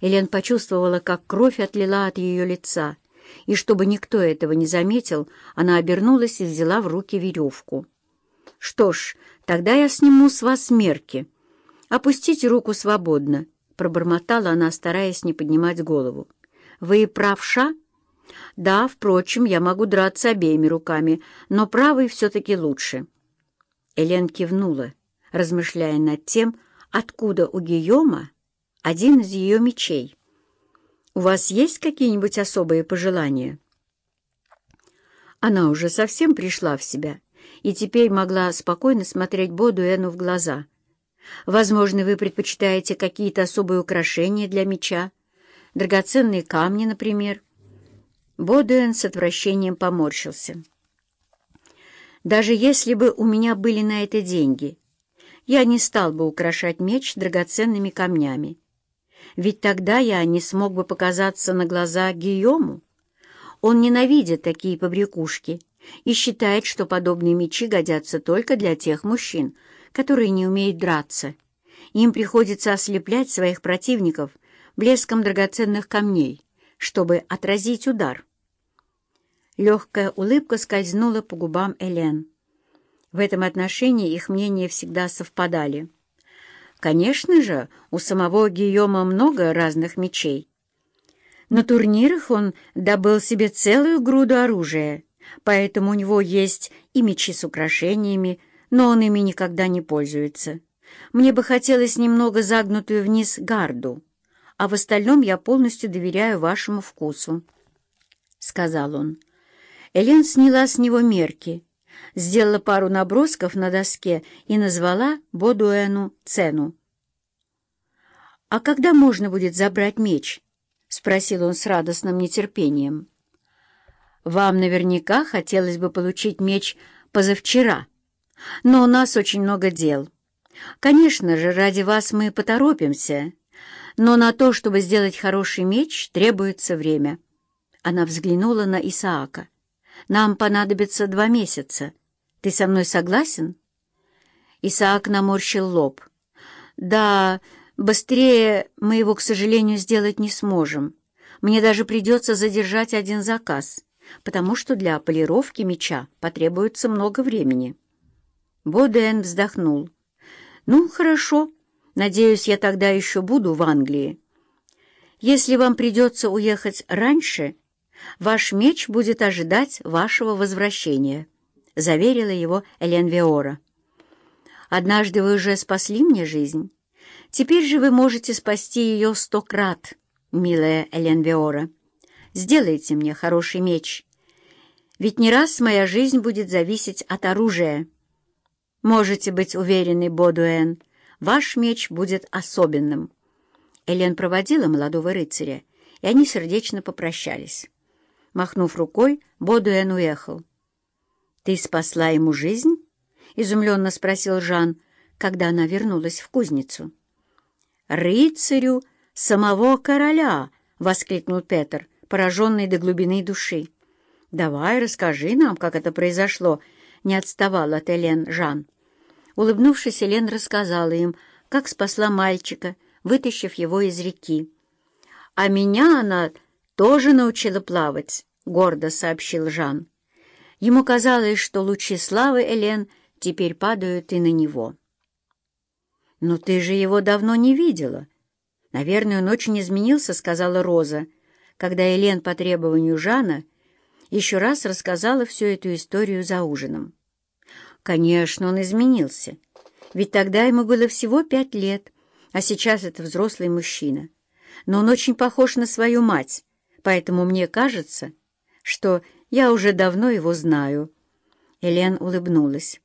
Элен почувствовала, как кровь отлила от ее лица, и чтобы никто этого не заметил, она обернулась и взяла в руки веревку. «Что ж, тогда я сниму с вас мерки. Опустите руку свободно», — пробормотала она, стараясь не поднимать голову. «Вы правша?» «Да, впрочем, я могу драться обеими руками, но правой все-таки лучше». Элен кивнула, размышляя над тем, откуда у Гийома один из ее мечей. «У вас есть какие-нибудь особые пожелания?» Она уже совсем пришла в себя и теперь могла спокойно смотреть Бодуэну в глаза. «Возможно, вы предпочитаете какие-то особые украшения для меча? Драгоценные камни, например?» Бодуэн с отвращением поморщился. «Даже если бы у меня были на это деньги, я не стал бы украшать меч драгоценными камнями. Ведь тогда я не смог бы показаться на глаза Гийому. Он ненавидит такие побрякушки и считает, что подобные мечи годятся только для тех мужчин, которые не умеют драться. Им приходится ослеплять своих противников блеском драгоценных камней, чтобы отразить удар. Легкая улыбка скользнула по губам Элен. В этом отношении их мнения всегда совпадали. Конечно же, у самого Гийома много разных мечей. На турнирах он добыл себе целую груду оружия, поэтому у него есть и мечи с украшениями, но он ими никогда не пользуется. Мне бы хотелось немного загнутую вниз гарду, а в остальном я полностью доверяю вашему вкусу», — сказал он. Элен сняла с него мерки, сделала пару набросков на доске и назвала Бодуэну цену. «А когда можно будет забрать меч?» — спросил он с радостным нетерпением. «Вам наверняка хотелось бы получить меч позавчера, но у нас очень много дел. Конечно же, ради вас мы поторопимся, но на то, чтобы сделать хороший меч, требуется время». Она взглянула на Исаака. Нам понадобится два месяца. Ты со мной согласен?» Исаак наморщил лоб. «Да, быстрее мы его, к сожалению, сделать не сможем. Мне даже придется задержать один заказ, потому что для полировки меча потребуется много времени». Боден вздохнул. «Ну, хорошо. Надеюсь, я тогда еще буду в Англии. Если вам придется уехать раньше, Ваш меч будет ожидать вашего возвращения», — заверила его Элен Виора. «Однажды вы уже спасли мне жизнь. Теперь же вы можете спасти ее сто крат, милая Элен Виора. Сделайте мне хороший меч. Ведь не раз моя жизнь будет зависеть от оружия. Можете быть уверены, Бодуэн, ваш меч будет особенным». Элен проводила молодого рыцаря, и они сердечно попрощались. Махнув рукой, Бодуэн уехал. «Ты спасла ему жизнь?» — изумленно спросил Жан, когда она вернулась в кузницу. «Рыцарю самого короля!» — воскликнул Петр, пораженный до глубины души. «Давай, расскажи нам, как это произошло», — не отставал от Элен Жан. Улыбнувшись, Элен рассказала им, как спасла мальчика, вытащив его из реки. «А меня она тоже научила плавать гордо сообщил Жан. Ему казалось, что лучи славы Элен теперь падают и на него. «Но ты же его давно не видела. Наверное, он очень изменился», — сказала Роза, когда Элен по требованию Жана еще раз рассказала всю эту историю за ужином. «Конечно, он изменился, ведь тогда ему было всего пять лет, а сейчас это взрослый мужчина. Но он очень похож на свою мать, поэтому мне кажется, что я уже давно его знаю». Элен улыбнулась.